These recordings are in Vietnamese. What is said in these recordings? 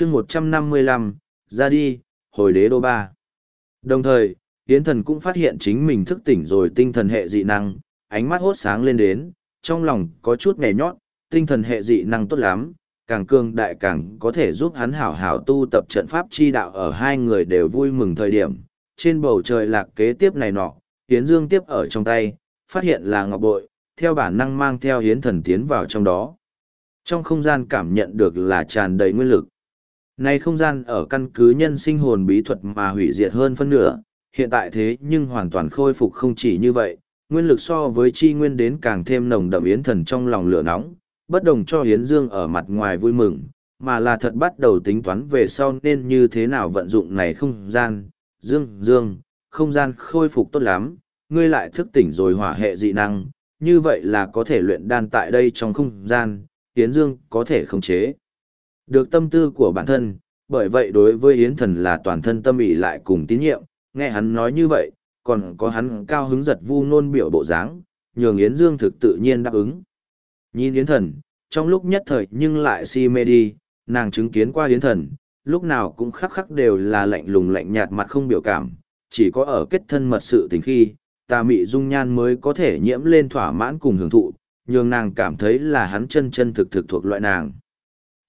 chương một trăm năm mươi lăm ra đi, hồi đế đô ba. Đồng thời, Yến thần cũng phát hiện chính mình thức tỉnh rồi tinh thần hệ dị năng, ánh mắt hốt sáng lên đến, trong lòng có chút nghè nhót, tinh thần hệ dị năng tốt lắm, càng cường đại càng có thể giúp hắn hảo hảo tu tập trận pháp chi đạo ở hai người đều vui mừng thời điểm. Trên bầu trời lạc kế tiếp này nọ, Yến Dương tiếp ở trong tay, phát hiện là ngọc bội, theo bản năng mang theo Yến thần tiến vào trong đó. Trong không gian cảm nhận được là tràn đầy nguyên lực nay không gian ở căn cứ nhân sinh hồn bí thuật mà hủy diệt hơn phân nửa, hiện tại thế nhưng hoàn toàn khôi phục không chỉ như vậy, nguyên lực so với chi nguyên đến càng thêm nồng đậm yến thần trong lòng lửa nóng, bất đồng cho Yến Dương ở mặt ngoài vui mừng, mà là thật bắt đầu tính toán về sau nên như thế nào vận dụng này không gian. Dương, Dương, không gian khôi phục tốt lắm, ngươi lại thức tỉnh rồi hỏa hệ dị năng, như vậy là có thể luyện đan tại đây trong không gian, Yến Dương có thể khống chế. Được tâm tư của bản thân, bởi vậy đối với Yến Thần là toàn thân tâm ý lại cùng tín nhiệm, nghe hắn nói như vậy, còn có hắn cao hứng giật vu nôn biểu bộ dáng, nhường Yến Dương thực tự nhiên đáp ứng. Nhìn Yến Thần, trong lúc nhất thời nhưng lại si mê đi, nàng chứng kiến qua Yến Thần, lúc nào cũng khắc khắc đều là lạnh lùng lạnh nhạt mặt không biểu cảm, chỉ có ở kết thân mật sự tình khi, tà mị dung nhan mới có thể nhiễm lên thỏa mãn cùng hưởng thụ, nhường nàng cảm thấy là hắn chân chân thực thực thuộc loại nàng.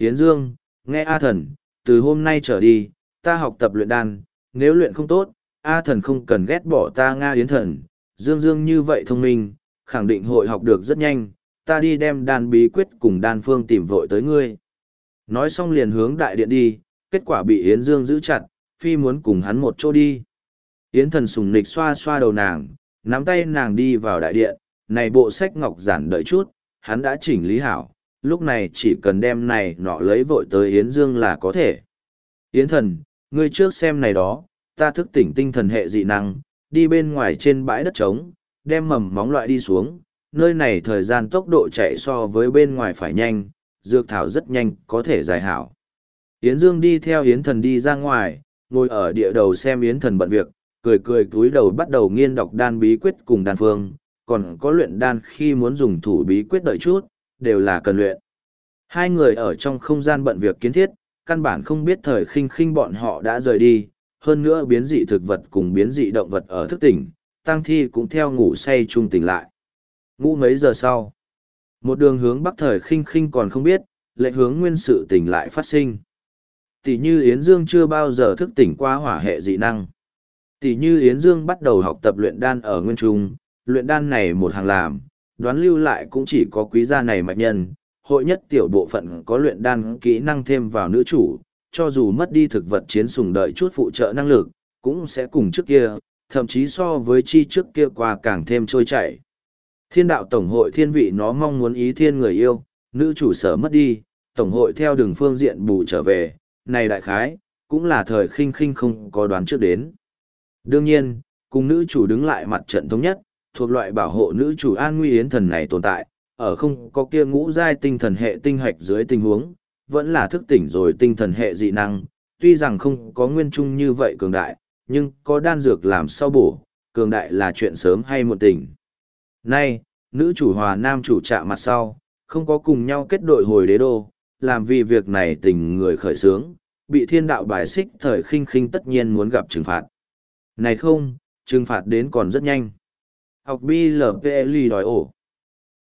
Yến Dương, nghe A Thần, từ hôm nay trở đi, ta học tập luyện đan, nếu luyện không tốt, A Thần không cần ghét bỏ ta Nga Yến Thần, Dương Dương như vậy thông minh, khẳng định hội học được rất nhanh, ta đi đem đan bí quyết cùng đan phương tìm vội tới ngươi. Nói xong liền hướng đại điện đi, kết quả bị Yến Dương giữ chặt, phi muốn cùng hắn một chỗ đi. Yến Thần sùng nịch xoa xoa đầu nàng, nắm tay nàng đi vào đại điện, này bộ sách ngọc giản đợi chút, hắn đã chỉnh lý hảo, lúc này chỉ cần đem này nọ lấy vội tới Yến Dương là có thể. Yến thần, ngươi trước xem này đó, ta thức tỉnh tinh thần hệ dị năng, đi bên ngoài trên bãi đất trống, đem mầm móng loại đi xuống, nơi này thời gian tốc độ chạy so với bên ngoài phải nhanh, dược thảo rất nhanh có thể giải hảo. Yến Dương đi theo Yến thần đi ra ngoài, ngồi ở địa đầu xem Yến thần bận việc, cười cười cúi đầu bắt đầu nghiên đọc đan bí quyết cùng đan phương, còn có luyện đan khi muốn dùng thủ bí quyết đợi chút, đều là cần luyện. Hai người ở trong không gian bận việc kiến thiết, căn bản không biết thời khinh khinh bọn họ đã rời đi, hơn nữa biến dị thực vật cùng biến dị động vật ở thức tỉnh, tăng thi cũng theo ngủ say chung tỉnh lại. Ngủ mấy giờ sau, một đường hướng bắc thời khinh khinh còn không biết, lệ hướng nguyên sự tỉnh lại phát sinh. Tỷ như Yến Dương chưa bao giờ thức tỉnh qua hỏa hệ dị năng. Tỷ như Yến Dương bắt đầu học tập luyện đan ở nguyên trung, luyện đan này một hàng làm, đoán lưu lại cũng chỉ có quý gia này mạch nhân, hội nhất tiểu bộ phận có luyện đan kỹ năng thêm vào nữ chủ, cho dù mất đi thực vật chiến sùng đợi chút phụ trợ năng lực, cũng sẽ cùng trước kia, thậm chí so với chi trước kia qua càng thêm trôi chảy. Thiên đạo Tổng hội thiên vị nó mong muốn ý thiên người yêu, nữ chủ sở mất đi, Tổng hội theo đường phương diện bù trở về, này đại khái, cũng là thời khinh khinh không có đoán trước đến. Đương nhiên, cùng nữ chủ đứng lại mặt trận thống nhất, thuộc loại bảo hộ nữ chủ an nguy yến thần này tồn tại, ở không có kia ngũ giai tinh thần hệ tinh hạch dưới tình huống, vẫn là thức tỉnh rồi tinh thần hệ dị năng, tuy rằng không có nguyên trung như vậy cường đại, nhưng có đan dược làm sau bổ, cường đại là chuyện sớm hay muộn tình. Nay, nữ chủ hòa nam chủ chạm mặt sau, không có cùng nhau kết đội hồi đế đô, làm vì việc này tình người khởi sướng, bị thiên đạo bài xích thời khinh khinh tất nhiên muốn gặp trừng phạt. Này không, trừng phạt đến còn rất nhanh. Học BLPLI đòi ổ.